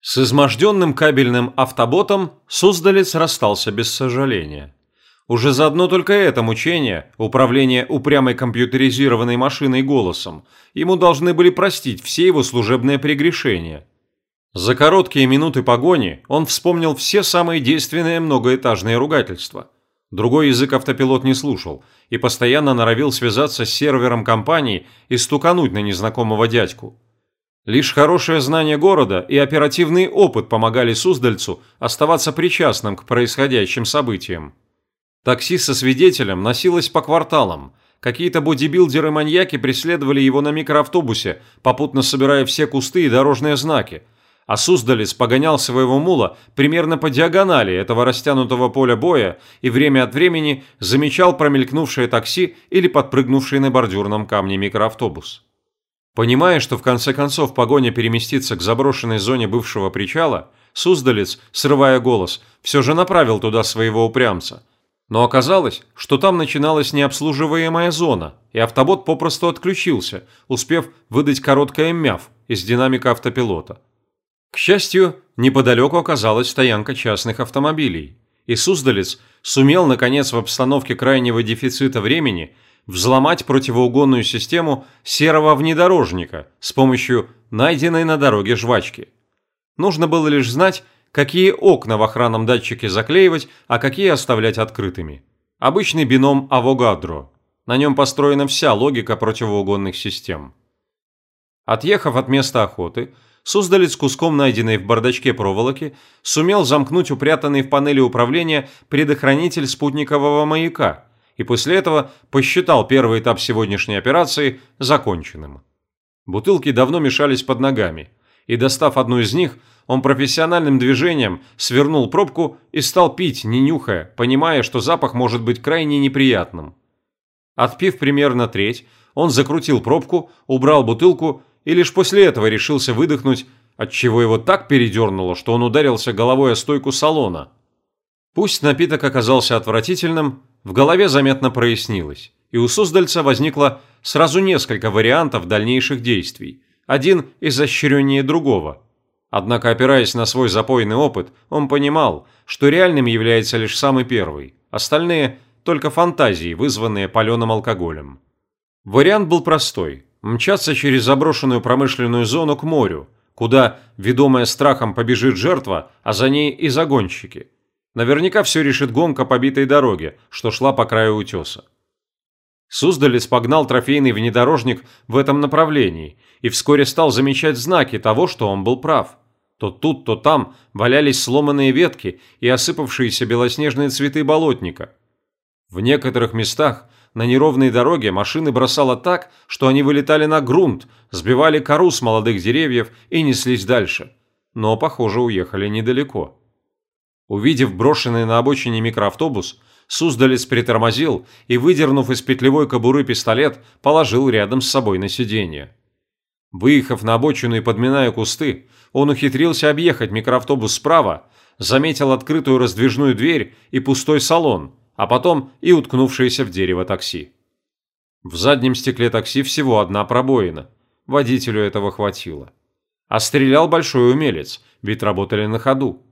С изможденным кабельным автоботом Суздалец расстался без сожаления. Уже за одно только это мучение, управление упрямой компьютеризированной машиной голосом, ему должны были простить все его служебные прегрешения. За короткие минуты погони он вспомнил все самые действенные многоэтажные ругательства. Другой язык автопилот не слушал и постоянно норовил связаться с сервером компании и стукануть на незнакомого дядьку. Лишь хорошее знание города и оперативный опыт помогали Суздальцу оставаться причастным к происходящим событиям. Такси со свидетелем носилось по кварталам. Какие-то бодибилдеры-маньяки преследовали его на микроавтобусе, попутно собирая все кусты и дорожные знаки. А Суздалец погонял своего мула примерно по диагонали этого растянутого поля боя и время от времени замечал промелькнувшее такси или подпрыгнувший на бордюрном камне микроавтобус. Понимая, что в конце концов погоня переместится к заброшенной зоне бывшего причала, Суздалец, срывая голос, все же направил туда своего упрямца. Но оказалось, что там начиналась необслуживаемая зона, и автобот попросту отключился, успев выдать короткое мяв из динамика автопилота. К счастью, неподалеку оказалась стоянка частных автомобилей, и Суздалец сумел, наконец, в обстановке крайнего дефицита времени – взломать противоугонную систему серого внедорожника с помощью найденной на дороге жвачки. Нужно было лишь знать, какие окна в охранном датчике заклеивать, а какие оставлять открытыми. Обычный бином Авогадро. На нем построена вся логика противоугонных систем. Отъехав от места охоты, Суздалец куском найденной в бардачке проволоки сумел замкнуть упрятанный в панели управления предохранитель спутникового маяка – и после этого посчитал первый этап сегодняшней операции законченным. Бутылки давно мешались под ногами, и достав одну из них, он профессиональным движением свернул пробку и стал пить, не нюхая, понимая, что запах может быть крайне неприятным. Отпив примерно треть, он закрутил пробку, убрал бутылку и лишь после этого решился выдохнуть, отчего его так передернуло, что он ударился головой о стойку салона. Пусть напиток оказался отвратительным, в голове заметно прояснилось, и у Суздальца возникло сразу несколько вариантов дальнейших действий, один изощреннее другого. Однако, опираясь на свой запойный опыт, он понимал, что реальным является лишь самый первый, остальные – только фантазии, вызванные паленым алкоголем. Вариант был простой – мчаться через заброшенную промышленную зону к морю, куда, ведомая страхом, побежит жертва, а за ней и загонщики – Наверняка все решит гонка по битой дороге, что шла по краю утеса. Суздалец погнал трофейный внедорожник в этом направлении и вскоре стал замечать знаки того, что он был прав. То тут, то там валялись сломанные ветки и осыпавшиеся белоснежные цветы болотника. В некоторых местах на неровной дороге машины бросало так, что они вылетали на грунт, сбивали кору с молодых деревьев и неслись дальше. Но, похоже, уехали недалеко. Увидев брошенный на обочине микроавтобус, Суздалец притормозил и, выдернув из петлевой кобуры пистолет, положил рядом с собой на сиденье. Выехав на обочину и подминая кусты, он ухитрился объехать микроавтобус справа, заметил открытую раздвижную дверь и пустой салон, а потом и уткнувшееся в дерево такси. В заднем стекле такси всего одна пробоина. Водителю этого хватило. А стрелял большой умелец, ведь работали на ходу.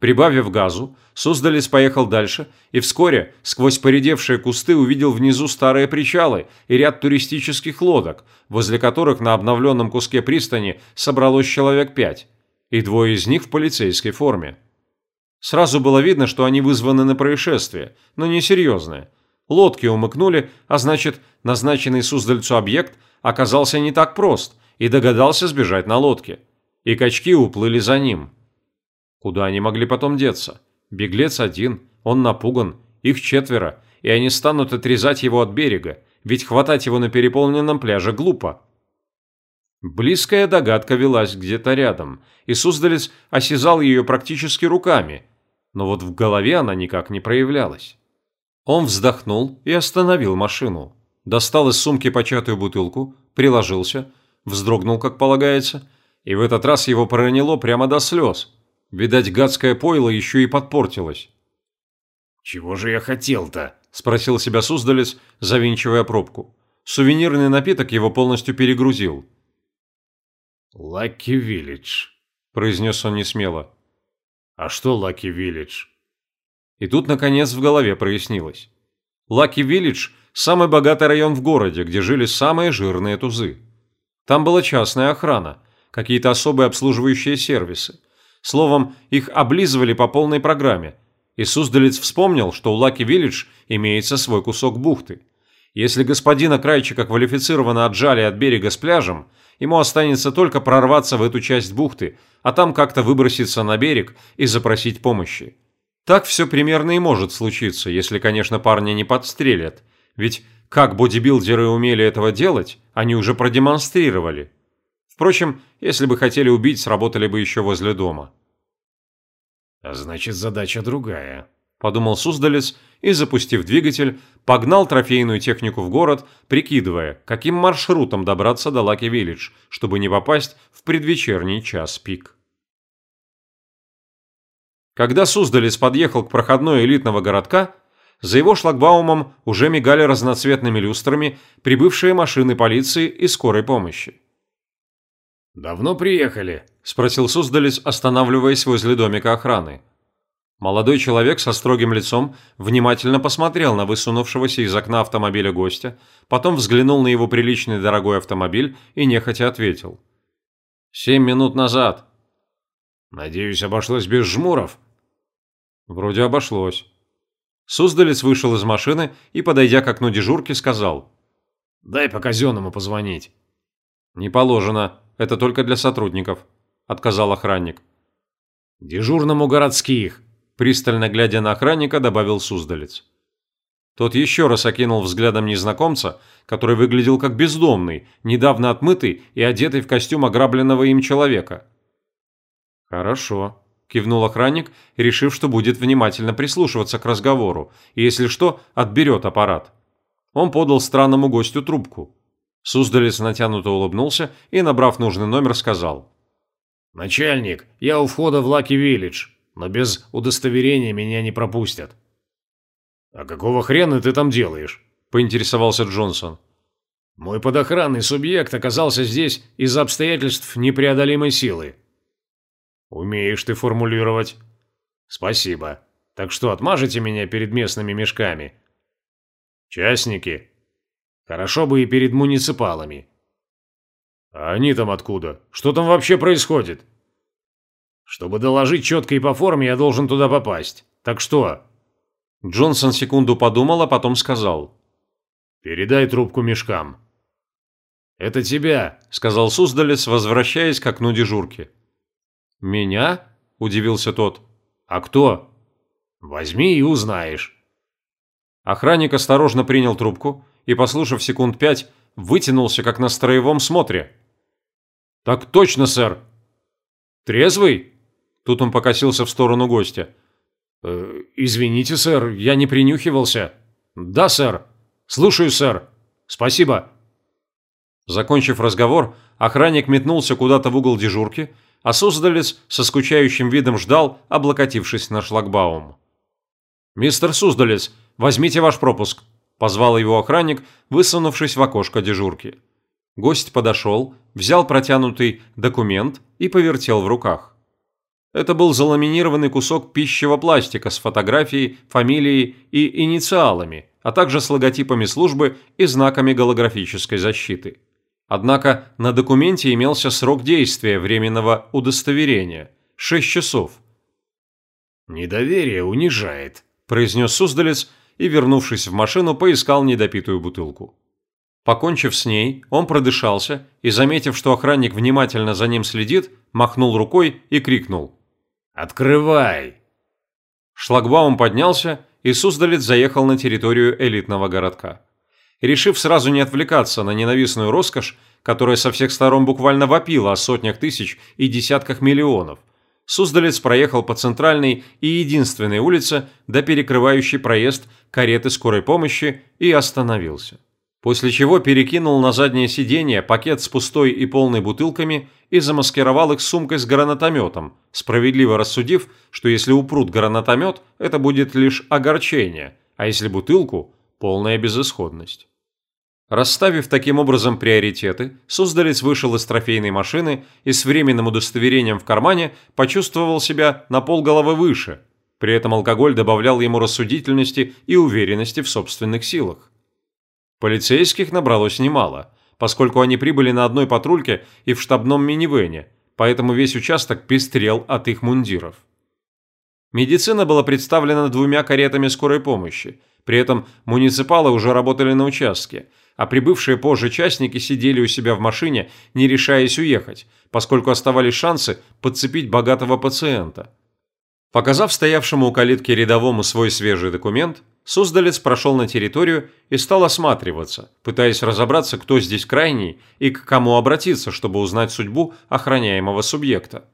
Прибавив газу, Суздалец поехал дальше и вскоре сквозь поредевшие кусты увидел внизу старые причалы и ряд туристических лодок, возле которых на обновленном куске пристани собралось человек пять, и двое из них в полицейской форме. Сразу было видно, что они вызваны на происшествие, но не серьезное. Лодки умыкнули, а значит, назначенный Суздальцу объект оказался не так прост и догадался сбежать на лодке. И качки уплыли за ним. Куда они могли потом деться? Беглец один, он напуган, их четверо, и они станут отрезать его от берега, ведь хватать его на переполненном пляже глупо. Близкая догадка велась где-то рядом, и Суздалец осязал ее практически руками, но вот в голове она никак не проявлялась. Он вздохнул и остановил машину. Достал из сумки початую бутылку, приложился, вздрогнул, как полагается, и в этот раз его проняло прямо до слез – Видать, гадское пойло еще и подпортилось. «Чего же я хотел-то?» – спросил себя Суздалец, завинчивая пробку. Сувенирный напиток его полностью перегрузил. «Лаки Виллидж. произнес он несмело. А что Лаки Виллидж? И тут, наконец, в голове прояснилось. Лаки Виллидж – самый богатый район в городе, где жили самые жирные тузы. Там была частная охрана, какие-то особые обслуживающие сервисы. Словом, их облизывали по полной программе. И Суздалец вспомнил, что у Лаки Виллидж имеется свой кусок бухты. Если господина Крайчика квалифицированно отжали от берега с пляжем, ему останется только прорваться в эту часть бухты, а там как-то выброситься на берег и запросить помощи. Так все примерно и может случиться, если, конечно, парня не подстрелят. Ведь как бодибилдеры умели этого делать, они уже продемонстрировали. Впрочем, если бы хотели убить, сработали бы еще возле дома. А значит, задача другая, подумал Суздалец и, запустив двигатель, погнал трофейную технику в город, прикидывая, каким маршрутом добраться до Лаки-Виллидж, чтобы не попасть в предвечерний час пик. Когда Суздалец подъехал к проходной элитного городка, за его шлагбаумом уже мигали разноцветными люстрами прибывшие машины полиции и скорой помощи. «Давно приехали?» – спросил Суздалец, останавливаясь возле домика охраны. Молодой человек со строгим лицом внимательно посмотрел на высунувшегося из окна автомобиля гостя, потом взглянул на его приличный дорогой автомобиль и нехотя ответил. «Семь минут назад». «Надеюсь, обошлось без жмуров?» Вроде обошлось. Суздалец вышел из машины и, подойдя к окну дежурки, сказал. «Дай по казенному позвонить». «Не положено. Это только для сотрудников», – отказал охранник. «Дежурному городских», – пристально глядя на охранника, добавил Суздалец. Тот еще раз окинул взглядом незнакомца, который выглядел как бездомный, недавно отмытый и одетый в костюм ограбленного им человека. «Хорошо», – кивнул охранник, решив, что будет внимательно прислушиваться к разговору, и, если что, отберет аппарат. Он подал странному гостю трубку. Суздалец натянуто улыбнулся и, набрав нужный номер, сказал. «Начальник, я у входа в Лаки Виллидж, но без удостоверения меня не пропустят». «А какого хрена ты там делаешь?» – поинтересовался Джонсон. «Мой подохранный субъект оказался здесь из-за обстоятельств непреодолимой силы. «Умеешь ты формулировать». «Спасибо. Так что, отмажете меня перед местными мешками?» «Частники. Хорошо бы и перед муниципалами». «А они там откуда? Что там вообще происходит?» «Чтобы доложить четко и по форме, я должен туда попасть. Так что?» Джонсон секунду подумал, а потом сказал. «Передай трубку мешкам». «Это тебя», — сказал Суздалец, возвращаясь к окну дежурки. «Меня?» – удивился тот. «А кто?» «Возьми и узнаешь». Охранник осторожно принял трубку и, послушав секунд пять, вытянулся, как на строевом смотре. «Так точно, сэр!» «Трезвый?» Тут он покосился в сторону гостя. «Э, «Извините, сэр, я не принюхивался». «Да, сэр. Слушаю, сэр. Спасибо». Закончив разговор, охранник метнулся куда-то в угол дежурки а Суздалец со скучающим видом ждал, облокотившись на шлагбаум. «Мистер Суздалец, возьмите ваш пропуск», – позвал его охранник, высунувшись в окошко дежурки. Гость подошел, взял протянутый документ и повертел в руках. Это был заламинированный кусок пищевого пластика с фотографией, фамилией и инициалами, а также с логотипами службы и знаками голографической защиты. Однако на документе имелся срок действия временного удостоверения – 6 часов. «Недоверие унижает», – произнес Суздалец и, вернувшись в машину, поискал недопитую бутылку. Покончив с ней, он продышался и, заметив, что охранник внимательно за ним следит, махнул рукой и крикнул. «Открывай!» Шлагбаум поднялся, и Суздалец заехал на территорию элитного городка решив сразу не отвлекаться на ненавистную роскошь, которая со всех сторон буквально вопила о сотнях тысяч и десятках миллионов, Суздалец проехал по центральной и единственной улице до перекрывающей проезд кареты скорой помощи и остановился. После чего перекинул на заднее сиденье пакет с пустой и полной бутылками и замаскировал их сумкой с гранатометом, справедливо рассудив, что если упрут гранатомет, это будет лишь огорчение, а если бутылку – полная безысходность. Расставив таким образом приоритеты, Суздалец вышел из трофейной машины и с временным удостоверением в кармане почувствовал себя на полголовы выше. При этом алкоголь добавлял ему рассудительности и уверенности в собственных силах. Полицейских набралось немало, поскольку они прибыли на одной патрульке и в штабном минивэне, поэтому весь участок пестрел от их мундиров. Медицина была представлена двумя каретами скорой помощи, при этом муниципалы уже работали на участке – а прибывшие позже частники сидели у себя в машине, не решаясь уехать, поскольку оставались шансы подцепить богатого пациента. Показав стоявшему у калитки рядовому свой свежий документ, Суздалец прошел на территорию и стал осматриваться, пытаясь разобраться, кто здесь крайний и к кому обратиться, чтобы узнать судьбу охраняемого субъекта.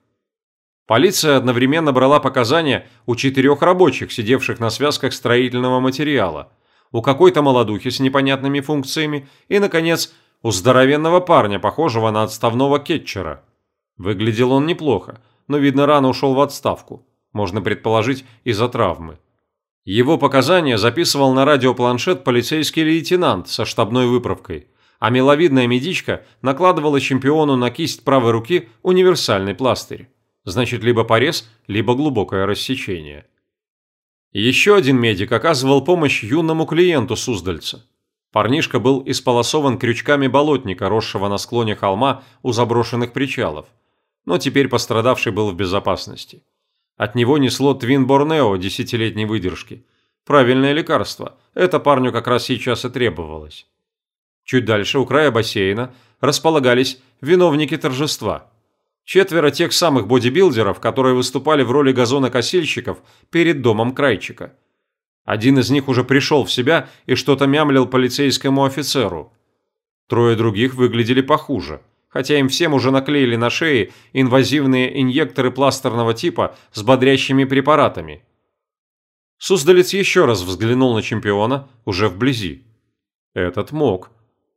Полиция одновременно брала показания у четырех рабочих, сидевших на связках строительного материала – у какой-то молодухи с непонятными функциями и, наконец, у здоровенного парня, похожего на отставного кетчера. Выглядел он неплохо, но, видно, рано ушел в отставку. Можно предположить, из-за травмы. Его показания записывал на радиопланшет полицейский лейтенант со штабной выправкой, а миловидная медичка накладывала чемпиону на кисть правой руки универсальный пластырь. Значит, либо порез, либо глубокое рассечение. Еще один медик оказывал помощь юному клиенту Суздальца. Парнишка был исполосован крючками болотника, росшего на склоне холма у заброшенных причалов. Но теперь пострадавший был в безопасности. От него несло Твин Борнео десятилетней выдержки. Правильное лекарство. Это парню как раз сейчас и требовалось. Чуть дальше, у края бассейна, располагались виновники торжества – Четверо тех самых бодибилдеров, которые выступали в роли газонокосильщиков перед домом Крайчика. Один из них уже пришел в себя и что-то мямлил полицейскому офицеру. Трое других выглядели похуже, хотя им всем уже наклеили на шеи инвазивные инъекторы пластерного типа с бодрящими препаратами. Суздалец еще раз взглянул на чемпиона, уже вблизи. Этот мог.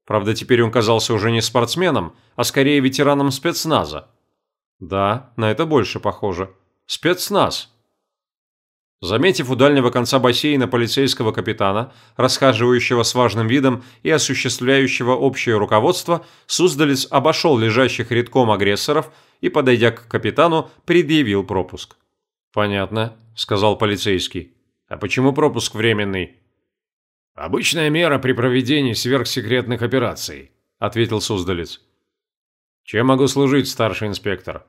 Правда, теперь он казался уже не спортсменом, а скорее ветераном спецназа. Да, на это больше похоже. Спецназ. Заметив у дальнего конца бассейна полицейского капитана, расхаживающего с важным видом и осуществляющего общее руководство, Суздалец обошел лежащих редком агрессоров и, подойдя к капитану, предъявил пропуск. «Понятно», – сказал полицейский. «А почему пропуск временный?» «Обычная мера при проведении сверхсекретных операций», – ответил Суздалец. «Чем могу служить, старший инспектор?»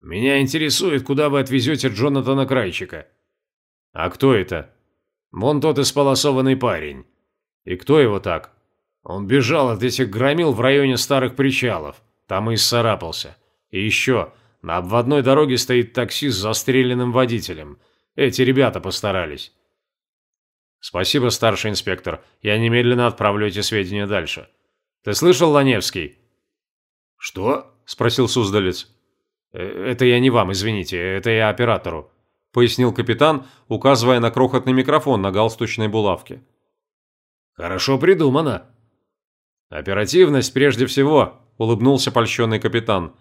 Меня интересует, куда вы отвезете Джонатана Крайчика. А кто это? Вон тот исполосованный парень. И кто его так? Он бежал от этих громил в районе старых причалов. Там и исцарапался. И еще, на обводной дороге стоит такси с застреленным водителем. Эти ребята постарались. Спасибо, старший инспектор. Я немедленно отправлю эти сведения дальше. Ты слышал, Ланевский? Что? Спросил Суздалец. «Э, «Это я не вам, извините, это я оператору», – пояснил капитан, указывая на крохотный микрофон на галстучной булавке. «Хорошо придумано». «Оперативность прежде всего», – улыбнулся польщенный капитан.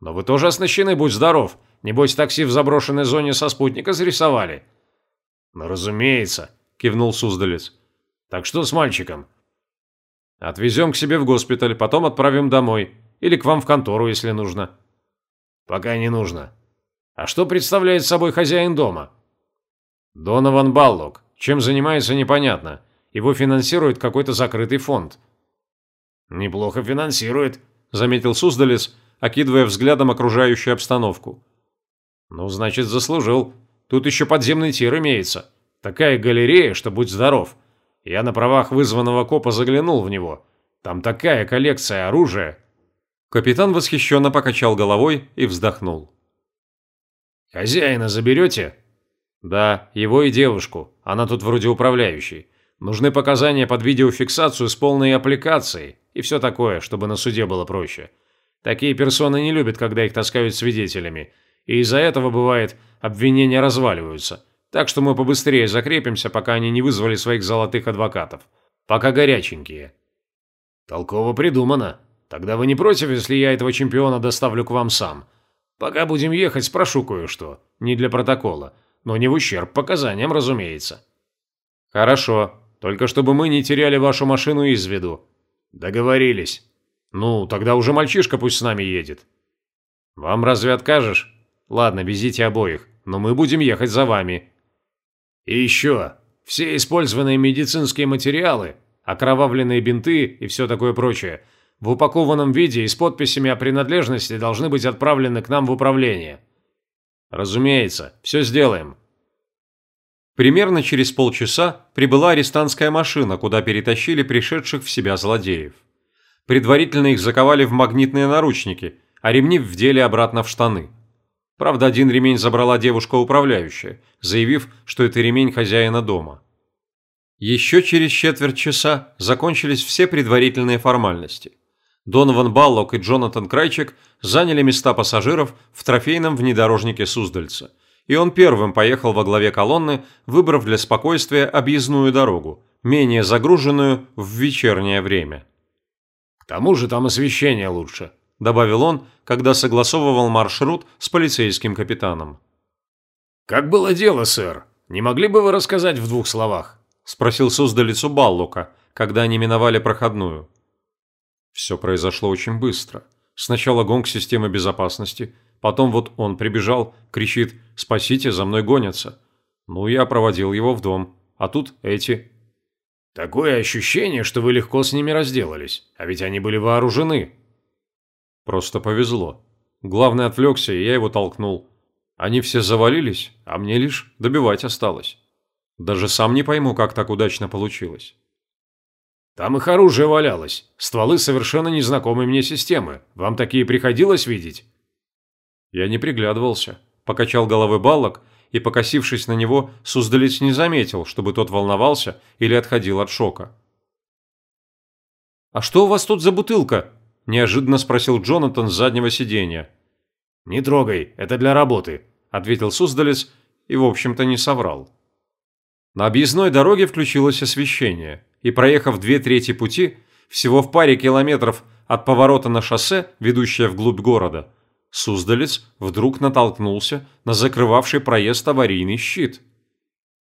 «Но вы тоже оснащены, будь здоров. Небось, такси в заброшенной зоне со спутника зарисовали». «Ну, разумеется», – кивнул Суздалец. «Так что с мальчиком?» «Отвезем к себе в госпиталь, потом отправим домой. Или к вам в контору, если нужно». Пока не нужно. А что представляет собой хозяин дома? Донован Баллок. Чем занимается, непонятно. Его финансирует какой-то закрытый фонд. Неплохо финансирует, заметил Суздалец, окидывая взглядом окружающую обстановку. Ну, значит, заслужил. Тут еще подземный тир имеется. Такая галерея, что будь здоров. Я на правах вызванного копа заглянул в него. Там такая коллекция оружия. Капитан восхищенно покачал головой и вздохнул. «Хозяина заберете?» «Да, его и девушку. Она тут вроде управляющей. Нужны показания под видеофиксацию с полной аппликацией и все такое, чтобы на суде было проще. Такие персоны не любят, когда их таскают свидетелями, и из-за этого, бывает, обвинения разваливаются. Так что мы побыстрее закрепимся, пока они не вызвали своих золотых адвокатов. Пока горяченькие». «Толково придумано», Тогда вы не против, если я этого чемпиона доставлю к вам сам? Пока будем ехать, спрошу кое-что. Не для протокола, но не в ущерб показаниям, разумеется». «Хорошо. Только чтобы мы не теряли вашу машину из виду». Договорились. Ну, тогда уже мальчишка пусть с нами едет. Вам разве откажешь? Ладно, везите обоих, но мы будем ехать за вами. И еще, все использованные медицинские материалы, окровавленные бинты и все такое прочее, в упакованном виде и с подписями о принадлежности должны быть отправлены к нам в управление. Разумеется, все сделаем. Примерно через полчаса прибыла арестантская машина, куда перетащили пришедших в себя злодеев. Предварительно их заковали в магнитные наручники, а ремни вдели обратно в штаны. Правда, один ремень забрала девушка-управляющая, заявив, что это ремень хозяина дома. Еще через четверть часа закончились все предварительные формальности. Донован Баллок и Джонатан Крайчик заняли места пассажиров в трофейном внедорожнике Суздальца, и он первым поехал во главе колонны, выбрав для спокойствия объездную дорогу, менее загруженную в вечернее время. «К тому же там освещение лучше», – добавил он, когда согласовывал маршрут с полицейским капитаном. «Как было дело, сэр? Не могли бы вы рассказать в двух словах?» – спросил Суздалицу Баллока, когда они миновали проходную. Все произошло очень быстро. Сначала гонг системы безопасности, потом вот он прибежал, кричит «Спасите, за мной гонятся». Ну, я проводил его в дом, а тут эти. Такое ощущение, что вы легко с ними разделались, а ведь они были вооружены. Просто повезло. Главный отвлекся, и я его толкнул. Они все завалились, а мне лишь добивать осталось. Даже сам не пойму, как так удачно получилось. Там их оружие валялось. Стволы совершенно незнакомой мне системы. Вам такие приходилось видеть? Я не приглядывался. Покачал головой баллок и, покосившись на него, Суздалец не заметил, чтобы тот волновался или отходил от шока. «А что у вас тут за бутылка?» – неожиданно спросил Джонатан с заднего сиденья. «Не трогай, это для работы», – ответил Суздалец и, в общем-то, не соврал. На объездной дороге включилось освещение, и проехав две трети пути, всего в паре километров от поворота на шоссе, ведущее вглубь города, Суздалец вдруг натолкнулся на закрывавший проезд аварийный щит.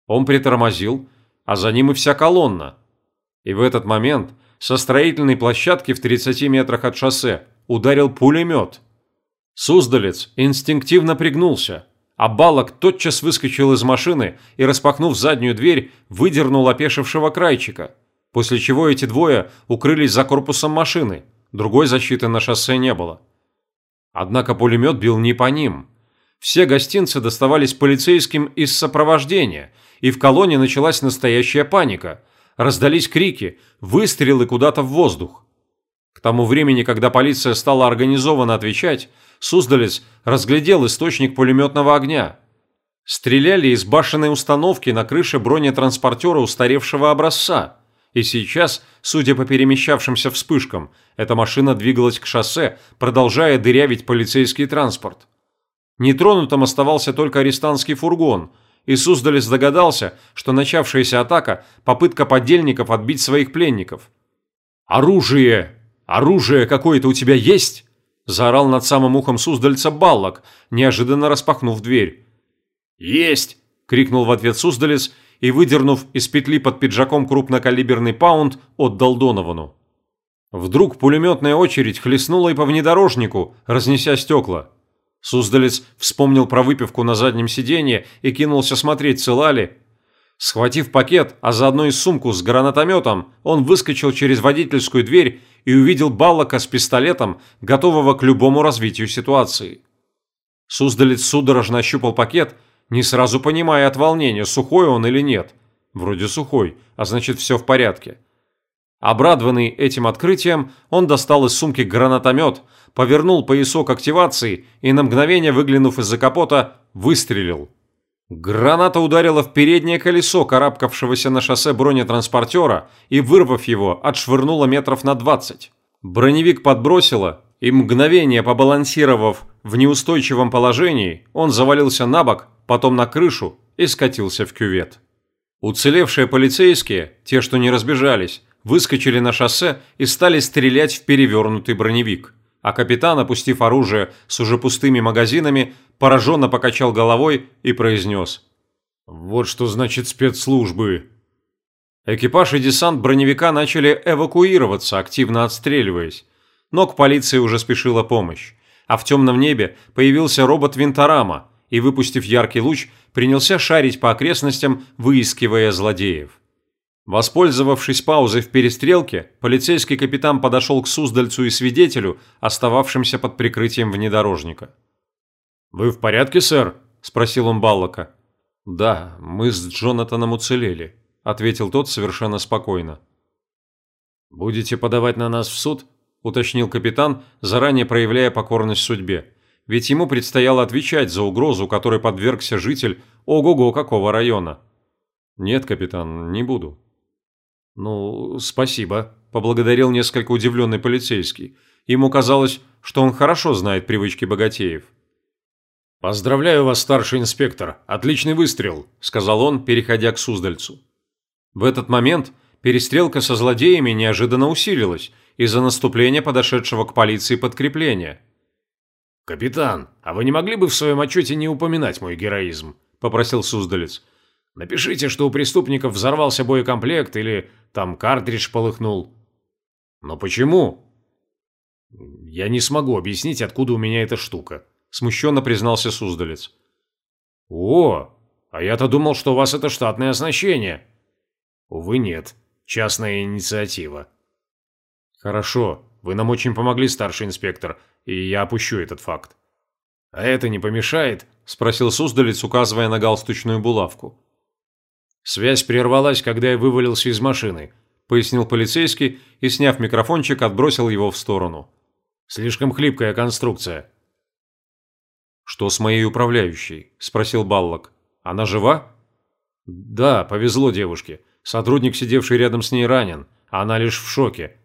Он притормозил, а за ним и вся колонна. И в этот момент со строительной площадки в 30 метрах от шоссе ударил пулемет. Суздалец инстинктивно пригнулся – а Балок тотчас выскочил из машины и, распахнув заднюю дверь, выдернул опешившего крайчика, после чего эти двое укрылись за корпусом машины, другой защиты на шоссе не было. Однако пулемет бил не по ним. Все гостинцы доставались полицейским из сопровождения, и в колонне началась настоящая паника. Раздались крики, выстрелы куда-то в воздух. К тому времени, когда полиция стала организованно отвечать, Суздалец разглядел источник пулеметного огня. Стреляли из башенной установки на крыше бронетранспортера устаревшего образца. И сейчас, судя по перемещавшимся вспышкам, эта машина двигалась к шоссе, продолжая дырявить полицейский транспорт. Нетронутым оставался только арестантский фургон, и Суздалец догадался, что начавшаяся атака – попытка подельников отбить своих пленников. «Оружие! Оружие какое-то у тебя есть?» Заорал над самым ухом Суздальца Баллок, неожиданно распахнув дверь. «Есть!» – крикнул в ответ Суздалец и, выдернув из петли под пиджаком крупнокалиберный паунд, отдал Доновану. Вдруг пулеметная очередь хлестнула и по внедорожнику, разнеся стекла. Суздалец вспомнил про выпивку на заднем сиденье и кинулся смотреть, цела ли. Схватив пакет, а заодно и сумку с гранатометом, он выскочил через водительскую дверь и увидел Баллока с пистолетом, готового к любому развитию ситуации. Суздалец судорожно ощупал пакет, не сразу понимая от волнения, сухой он или нет. Вроде сухой, а значит все в порядке. Обрадованный этим открытием, он достал из сумки гранатомет, повернул поясок активации и на мгновение, выглянув из-за капота, выстрелил. Граната ударила в переднее колесо карабкавшегося на шоссе бронетранспортера и, вырвав его, отшвырнула метров на 20. Броневик подбросило, и мгновение побалансировав в неустойчивом положении, он завалился на бок, потом на крышу и скатился в кювет. Уцелевшие полицейские, те, что не разбежались, выскочили на шоссе и стали стрелять в перевернутый броневик а капитан, опустив оружие с уже пустыми магазинами, пораженно покачал головой и произнес. «Вот что значит спецслужбы. Экипаж и десант броневика начали эвакуироваться, активно отстреливаясь. Но к полиции уже спешила помощь. А в темном небе появился робот Винторама и, выпустив яркий луч, принялся шарить по окрестностям, выискивая злодеев. Воспользовавшись паузой в перестрелке, полицейский капитан подошел к Суздальцу и свидетелю, остававшимся под прикрытием внедорожника. «Вы в порядке, сэр?» – спросил он Баллока. «Да, мы с Джонатаном уцелели», – ответил тот совершенно спокойно. «Будете подавать на нас в суд?» – уточнил капитан, заранее проявляя покорность судьбе. Ведь ему предстояло отвечать за угрозу, которой подвергся житель ого-го какого района. «Нет, капитан, не буду», «Ну, спасибо», – поблагодарил несколько удивленный полицейский. Ему казалось, что он хорошо знает привычки богатеев. «Поздравляю вас, старший инспектор. Отличный выстрел», – сказал он, переходя к Суздальцу. В этот момент перестрелка со злодеями неожиданно усилилась из-за наступления подошедшего к полиции подкрепления. «Капитан, а вы не могли бы в своем отчете не упоминать мой героизм?» – попросил Суздалец. Напишите, что у преступников взорвался боекомплект или там картридж полыхнул. Но почему? Я не смогу объяснить, откуда у меня эта штука, смущенно признался Суздалец. О, а я-то думал, что у вас это штатное оснащение. Увы, нет. Частная инициатива. Хорошо, вы нам очень помогли, старший инспектор, и я опущу этот факт. А это не помешает? Спросил Суздалец, указывая на галстучную булавку. «Связь прервалась, когда я вывалился из машины», – пояснил полицейский и, сняв микрофончик, отбросил его в сторону. «Слишком хлипкая конструкция». «Что с моей управляющей?» – спросил Баллок. «Она жива?» «Да, повезло девушке. Сотрудник, сидевший рядом с ней, ранен, а она лишь в шоке».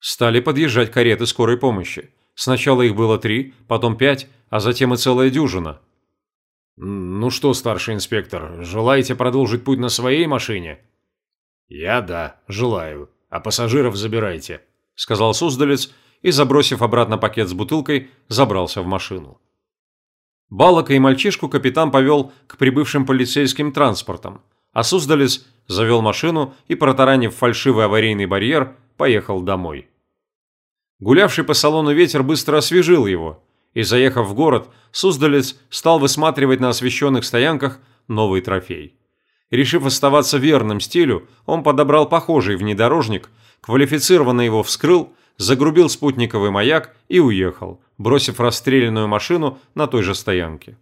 Стали подъезжать кареты скорой помощи. Сначала их было три, потом пять, а затем и целая дюжина. «Ну что, старший инспектор, желаете продолжить путь на своей машине?» «Я да, желаю. А пассажиров забирайте», – сказал Суздалец и, забросив обратно пакет с бутылкой, забрался в машину. Балока и мальчишку капитан повел к прибывшим полицейским транспортам, а Суздалец завел машину и, протаранив фальшивый аварийный барьер, поехал домой. Гулявший по салону ветер быстро освежил его – и, заехав в город, Суздалец стал высматривать на освещенных стоянках новый трофей. Решив оставаться верным стилю, он подобрал похожий внедорожник, квалифицированно его вскрыл, загрубил спутниковый маяк и уехал, бросив расстрелянную машину на той же стоянке.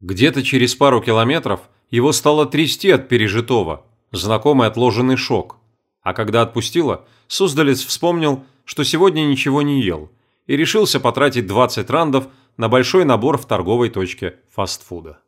Где-то через пару километров его стало трясти от пережитого, знакомый отложенный шок. А когда отпустило, Суздалец вспомнил, что сегодня ничего не ел – и решился потратить 20 рандов на большой набор в торговой точке фастфуда.